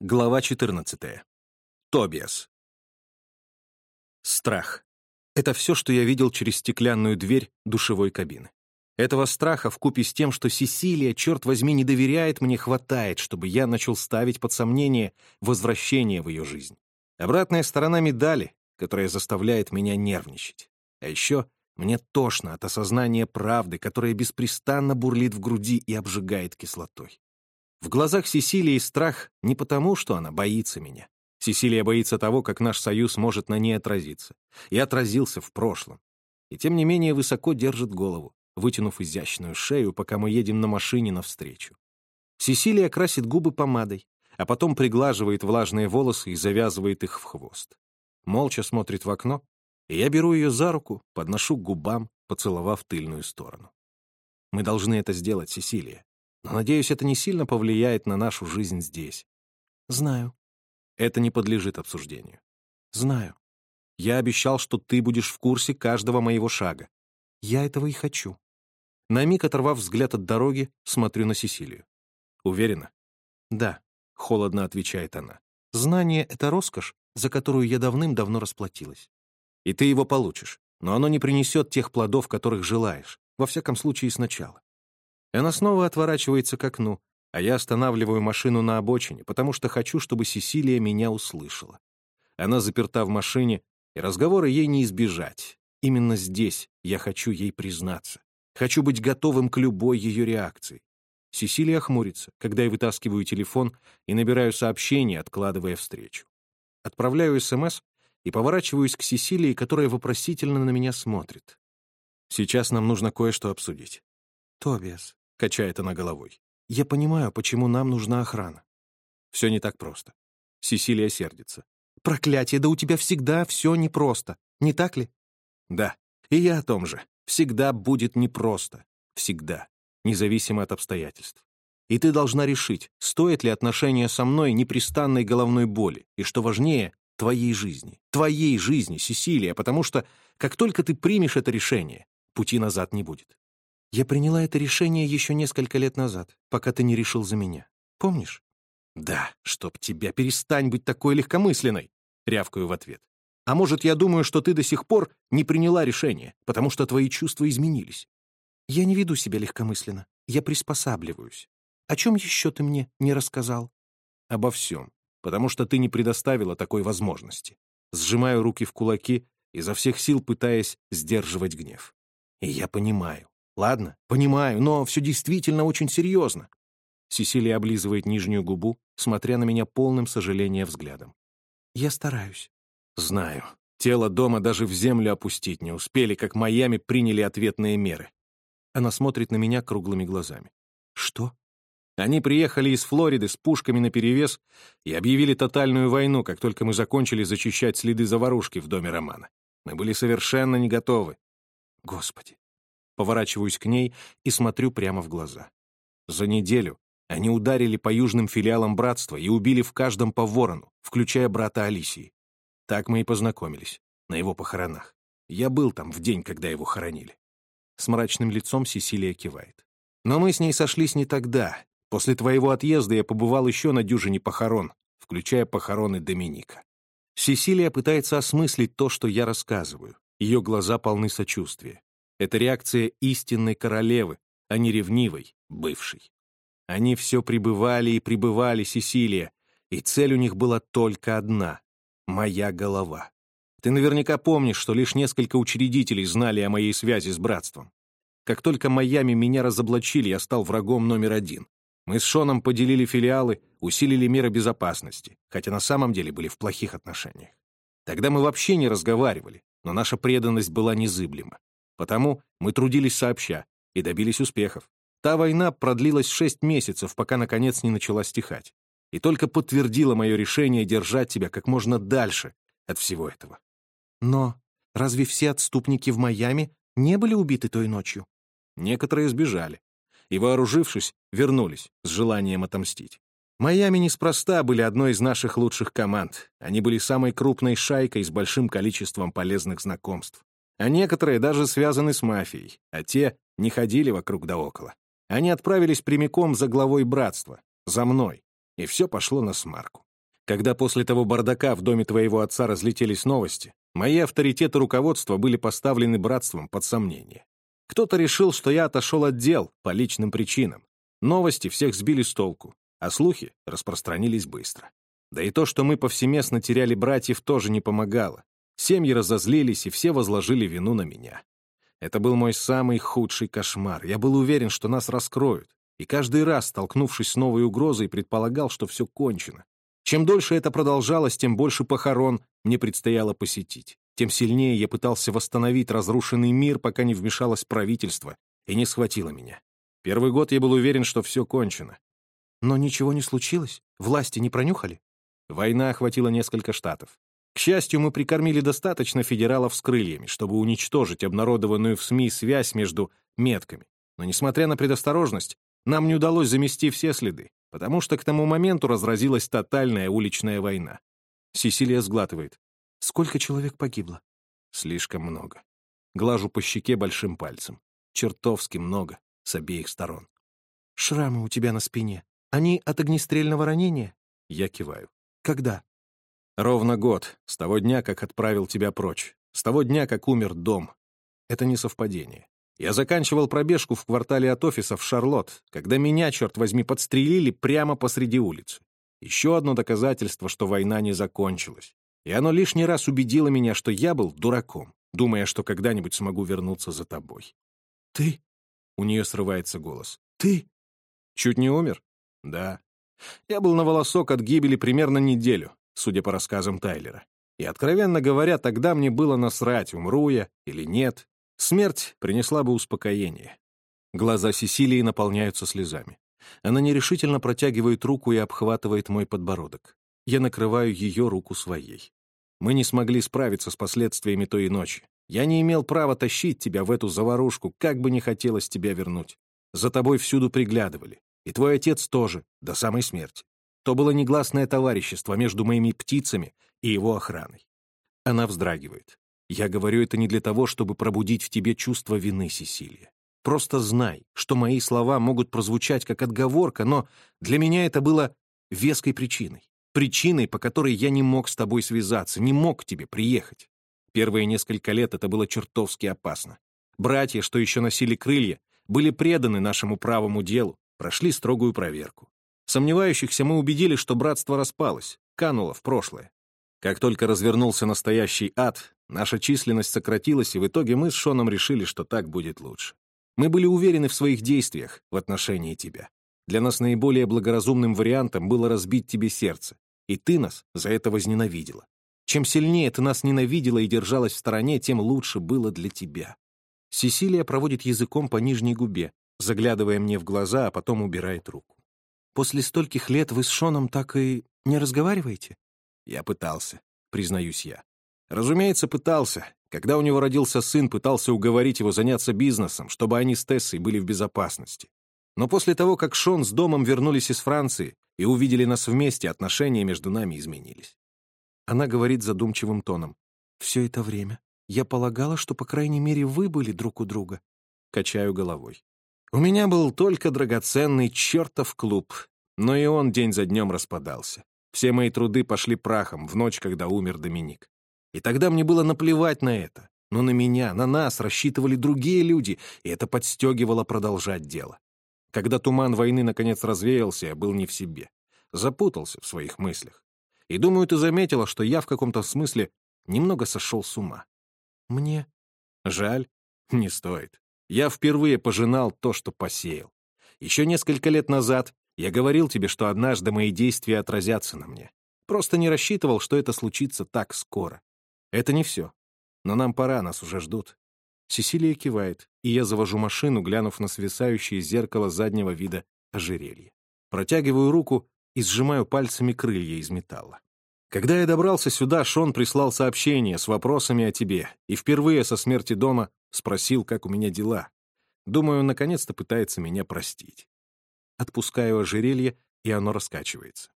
Глава 14. Тобиас. Страх. Это все, что я видел через стеклянную дверь душевой кабины. Этого страха вкупе с тем, что Сесилия, черт возьми, не доверяет мне, хватает, чтобы я начал ставить под сомнение возвращение в ее жизнь. Обратная сторона медали, которая заставляет меня нервничать. А еще мне тошно от осознания правды, которая беспрестанно бурлит в груди и обжигает кислотой. В глазах Сесилии страх не потому, что она боится меня. Сесилия боится того, как наш союз может на ней отразиться. И отразился в прошлом. И тем не менее высоко держит голову, вытянув изящную шею, пока мы едем на машине навстречу. Сесилия красит губы помадой, а потом приглаживает влажные волосы и завязывает их в хвост. Молча смотрит в окно, и я беру ее за руку, подношу к губам, поцеловав тыльную сторону. Мы должны это сделать, Сесилия. Но, надеюсь, это не сильно повлияет на нашу жизнь здесь. Знаю. Это не подлежит обсуждению. Знаю. Я обещал, что ты будешь в курсе каждого моего шага. Я этого и хочу. На миг оторвав взгляд от дороги, смотрю на Сесилию. Уверена? Да, холодно отвечает она. Знание — это роскошь, за которую я давным-давно расплатилась. И ты его получишь, но оно не принесет тех плодов, которых желаешь, во всяком случае сначала. Она снова отворачивается к окну, а я останавливаю машину на обочине, потому что хочу, чтобы Сесилия меня услышала. Она заперта в машине, и разговора ей не избежать. Именно здесь я хочу ей признаться. Хочу быть готовым к любой ее реакции. Сесилия хмурится, когда я вытаскиваю телефон и набираю сообщение, откладывая встречу. Отправляю СМС и поворачиваюсь к Сесилии, которая вопросительно на меня смотрит. Сейчас нам нужно кое-что обсудить. «Тобиас, — качает она головой. «Я понимаю, почему нам нужна охрана». Все не так просто. Сесилия сердится. «Проклятие, да у тебя всегда все непросто, не так ли?» «Да, и я о том же. Всегда будет непросто. Всегда. Независимо от обстоятельств. И ты должна решить, стоит ли отношение со мной непрестанной головной боли, и, что важнее, твоей жизни. Твоей жизни, Сесилия, потому что, как только ты примешь это решение, пути назад не будет. Я приняла это решение еще несколько лет назад, пока ты не решил за меня. Помнишь? Да, чтоб тебя, перестань быть такой легкомысленной, рявкаю в ответ. А может, я думаю, что ты до сих пор не приняла решение, потому что твои чувства изменились. Я не веду себя легкомысленно. Я приспосабливаюсь. О чем еще ты мне не рассказал? Обо всем, потому что ты не предоставила такой возможности. Сжимаю руки в кулаки, изо всех сил пытаясь сдерживать гнев. И я понимаю, Ладно, понимаю, но все действительно очень серьезно. Сесилия облизывает нижнюю губу, смотря на меня полным сожаления взглядом. Я стараюсь. Знаю. Тело дома даже в землю опустить не успели, как Майами приняли ответные меры. Она смотрит на меня круглыми глазами. Что? Они приехали из Флориды с пушками наперевес и объявили тотальную войну, как только мы закончили зачищать следы заварушки в доме Романа. Мы были совершенно не готовы. Господи, Поворачиваюсь к ней и смотрю прямо в глаза. За неделю они ударили по южным филиалам братства и убили в каждом по ворону, включая брата Алисии. Так мы и познакомились, на его похоронах. Я был там в день, когда его хоронили. С мрачным лицом Сесилия кивает. Но мы с ней сошлись не тогда. После твоего отъезда я побывал еще на дюжине похорон, включая похороны Доминика. Сесилия пытается осмыслить то, что я рассказываю. Ее глаза полны сочувствия. Это реакция истинной королевы, а не ревнивой, бывшей. Они все пребывали и пребывали, Сесилия, и цель у них была только одна — моя голова. Ты наверняка помнишь, что лишь несколько учредителей знали о моей связи с братством. Как только Майами меня разоблачили, я стал врагом номер один. Мы с Шоном поделили филиалы, усилили меры безопасности, хотя на самом деле были в плохих отношениях. Тогда мы вообще не разговаривали, но наша преданность была незыблема. Потому мы трудились сообща и добились успехов. Та война продлилась шесть месяцев, пока, наконец, не начала стихать. И только подтвердила мое решение держать тебя как можно дальше от всего этого. Но разве все отступники в Майами не были убиты той ночью? Некоторые сбежали. И, вооружившись, вернулись с желанием отомстить. Майами неспроста были одной из наших лучших команд. Они были самой крупной шайкой с большим количеством полезных знакомств а некоторые даже связаны с мафией, а те не ходили вокруг да около. Они отправились прямиком за главой братства, за мной, и все пошло на смарку. Когда после того бардака в доме твоего отца разлетелись новости, мои авторитеты руководства были поставлены братством под сомнение. Кто-то решил, что я отошел от дел по личным причинам. Новости всех сбили с толку, а слухи распространились быстро. Да и то, что мы повсеместно теряли братьев, тоже не помогало. Семьи разозлились, и все возложили вину на меня. Это был мой самый худший кошмар. Я был уверен, что нас раскроют. И каждый раз, столкнувшись с новой угрозой, предполагал, что все кончено. Чем дольше это продолжалось, тем больше похорон мне предстояло посетить. Тем сильнее я пытался восстановить разрушенный мир, пока не вмешалось правительство и не схватило меня. Первый год я был уверен, что все кончено. Но ничего не случилось? Власти не пронюхали? Война охватила несколько штатов. К счастью, мы прикормили достаточно федералов с крыльями, чтобы уничтожить обнародованную в СМИ связь между метками. Но, несмотря на предосторожность, нам не удалось замести все следы, потому что к тому моменту разразилась тотальная уличная война. Сесилия сглатывает. Сколько человек погибло? Слишком много. Глажу по щеке большим пальцем. Чертовски много, с обеих сторон. Шрамы у тебя на спине. Они от огнестрельного ранения? Я киваю. Когда? Ровно год, с того дня, как отправил тебя прочь, с того дня, как умер дом. Это не совпадение. Я заканчивал пробежку в квартале от офиса в Шарлотт, когда меня, черт возьми, подстрелили прямо посреди улицы. Еще одно доказательство, что война не закончилась. И оно лишний раз убедило меня, что я был дураком, думая, что когда-нибудь смогу вернуться за тобой. «Ты?» У нее срывается голос. «Ты?» «Чуть не умер?» «Да». Я был на волосок от гибели примерно неделю, судя по рассказам Тайлера. И, откровенно говоря, тогда мне было насрать, умру я или нет. Смерть принесла бы успокоение. Глаза Сесилии наполняются слезами. Она нерешительно протягивает руку и обхватывает мой подбородок. Я накрываю ее руку своей. Мы не смогли справиться с последствиями той ночи. Я не имел права тащить тебя в эту заварушку, как бы не хотелось тебя вернуть. За тобой всюду приглядывали. И твой отец тоже, до самой смерти. То было негласное товарищество между моими птицами и его охраной. Она вздрагивает. Я говорю это не для того, чтобы пробудить в тебе чувство вины, Сесилия. Просто знай, что мои слова могут прозвучать как отговорка, но для меня это было веской причиной. Причиной, по которой я не мог с тобой связаться, не мог к тебе приехать. Первые несколько лет это было чертовски опасно. Братья, что еще носили крылья, были преданы нашему правому делу, прошли строгую проверку. Сомневающихся мы убедили, что братство распалось, кануло в прошлое. Как только развернулся настоящий ад, наша численность сократилась, и в итоге мы с Шоном решили, что так будет лучше. Мы были уверены в своих действиях в отношении тебя. Для нас наиболее благоразумным вариантом было разбить тебе сердце, и ты нас за это возненавидела. Чем сильнее ты нас ненавидела и держалась в стороне, тем лучше было для тебя. Сесилия проводит языком по нижней губе, заглядывая мне в глаза, а потом убирает руку. После стольких лет вы с Шоном так и не разговариваете? Я пытался, признаюсь я. Разумеется, пытался. Когда у него родился сын, пытался уговорить его заняться бизнесом, чтобы они с Тессой были в безопасности. Но после того, как Шон с домом вернулись из Франции и увидели нас вместе, отношения между нами изменились. Она говорит задумчивым тоном. «Все это время я полагала, что, по крайней мере, вы были друг у друга». Качаю головой. У меня был только драгоценный чертов клуб, но и он день за днем распадался. Все мои труды пошли прахом в ночь, когда умер Доминик. И тогда мне было наплевать на это. Но на меня, на нас рассчитывали другие люди, и это подстегивало продолжать дело. Когда туман войны наконец развеялся, я был не в себе. Запутался в своих мыслях. И думаю, ты заметила, что я в каком-то смысле немного сошел с ума. Мне жаль, не стоит. Я впервые пожинал то, что посеял. Еще несколько лет назад я говорил тебе, что однажды мои действия отразятся на мне. Просто не рассчитывал, что это случится так скоро. Это не все. Но нам пора, нас уже ждут. Сесилия кивает, и я завожу машину, глянув на свисающее зеркало заднего вида ожерелье. Протягиваю руку и сжимаю пальцами крылья из металла. Когда я добрался сюда, Шон прислал сообщение с вопросами о тебе, и впервые со смерти дома Спросил, как у меня дела. Думаю, наконец-то пытается меня простить. Отпускаю ожерелье, и оно раскачивается.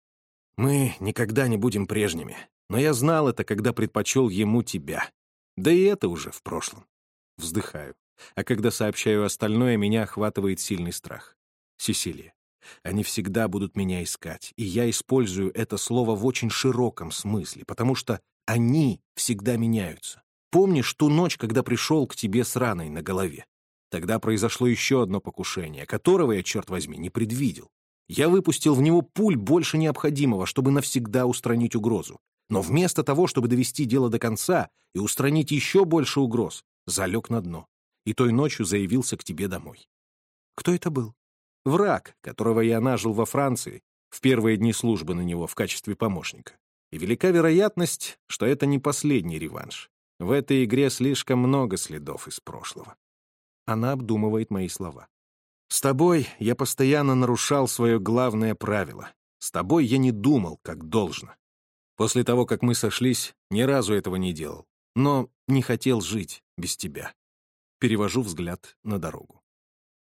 Мы никогда не будем прежними, но я знал это, когда предпочел ему тебя. Да и это уже в прошлом. Вздыхаю. А когда сообщаю остальное, меня охватывает сильный страх. Сесилия, Они всегда будут меня искать, и я использую это слово в очень широком смысле, потому что они всегда меняются. Помнишь ту ночь, когда пришел к тебе с раной на голове? Тогда произошло еще одно покушение, которого я, черт возьми, не предвидел. Я выпустил в него пуль больше необходимого, чтобы навсегда устранить угрозу. Но вместо того, чтобы довести дело до конца и устранить еще больше угроз, залег на дно. И той ночью заявился к тебе домой. Кто это был? Враг, которого я нажил во Франции в первые дни службы на него в качестве помощника. И велика вероятность, что это не последний реванш. В этой игре слишком много следов из прошлого. Она обдумывает мои слова. С тобой я постоянно нарушал свое главное правило. С тобой я не думал, как должно. После того, как мы сошлись, ни разу этого не делал. Но не хотел жить без тебя. Перевожу взгляд на дорогу.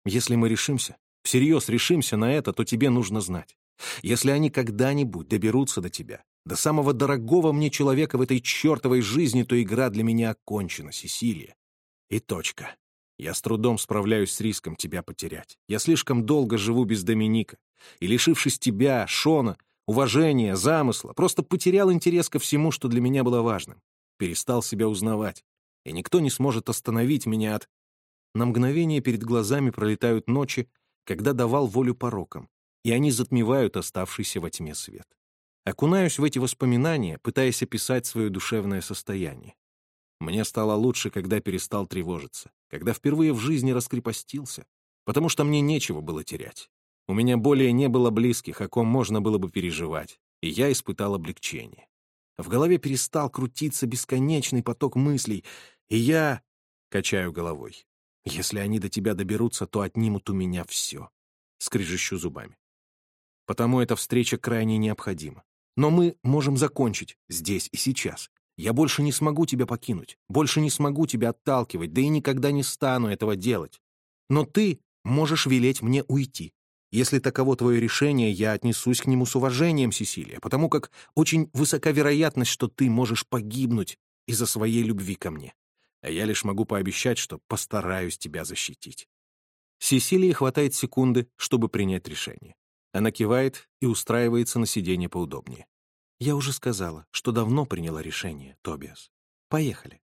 Если мы решимся, всерьез решимся на это, то тебе нужно знать. Если они когда-нибудь доберутся до тебя, до самого дорогого мне человека в этой чертовой жизни, то игра для меня окончена, Сесилия. И точка. Я с трудом справляюсь с риском тебя потерять. Я слишком долго живу без Доминика. И, лишившись тебя, Шона, уважения, замысла, просто потерял интерес ко всему, что для меня было важным. Перестал себя узнавать. И никто не сможет остановить меня от... На мгновение перед глазами пролетают ночи, когда давал волю порокам, и они затмевают оставшийся во тьме свет. Окунаюсь в эти воспоминания, пытаясь описать свое душевное состояние. Мне стало лучше, когда перестал тревожиться, когда впервые в жизни раскрепостился, потому что мне нечего было терять. У меня более не было близких, о ком можно было бы переживать, и я испытал облегчение. В голове перестал крутиться бесконечный поток мыслей, и я качаю головой. Если они до тебя доберутся, то отнимут у меня все. Скрежещу зубами. Потому эта встреча крайне необходима. Но мы можем закончить здесь и сейчас. Я больше не смогу тебя покинуть, больше не смогу тебя отталкивать, да и никогда не стану этого делать. Но ты можешь велеть мне уйти. Если таково твое решение, я отнесусь к нему с уважением, Сесилия, потому как очень высока вероятность, что ты можешь погибнуть из-за своей любви ко мне. А я лишь могу пообещать, что постараюсь тебя защитить. Сесилии хватает секунды, чтобы принять решение. Она кивает и устраивается на сиденье поудобнее. Я уже сказала, что давно приняла решение, Тобиас. Поехали.